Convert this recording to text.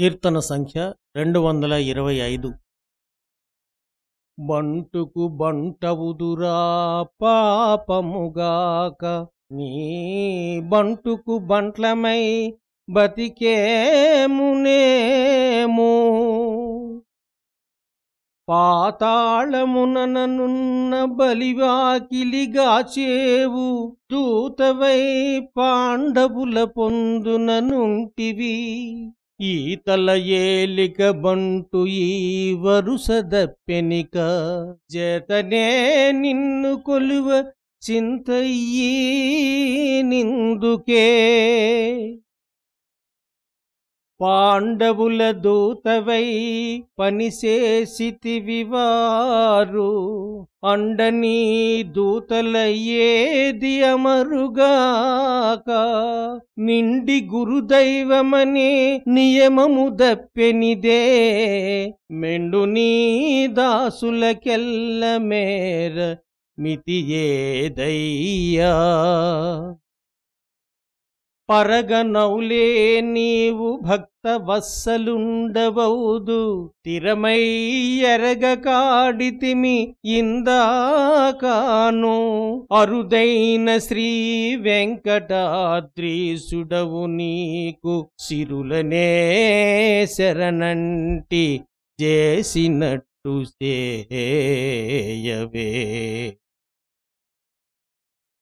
కీర్తన సంఖ్య రెండు వందల ఇరవై ఐదు. బంటుకు బంటవుదురా పాపముగాక నీ బంటుకు బంట్లమై బతికేమునేము? పాతాళముననున్న బలివాకిలిగాచేవు దూతవై పాండవుల పొందుననుంటివి ఈతల ఏలిక బంటు ఈ వరుస వరుసదప్పెనిక జతనే నిన్ను కొలువ చింతయ్యి నిందుకే. పాండవుల దూతవై పనిచేసితివి వారు అండని దూతలయ్యేది అమరుగాక. నిండి గురుదైవమనే నియమము దప్పెనిదే. మెండు నీ దాసులకెల్ల మేర మితి ఏదయ్యా పరగనౌలే నీవు భక్త వత్సలుండవౌదు తిరమై ఎరగ కాడితిమి ఇందాకాను. అరుదైన శ్రీ వెంకటాద్రీసుడవు నీకు సిరులనే శరణంటి చేసినట్టు చేయవే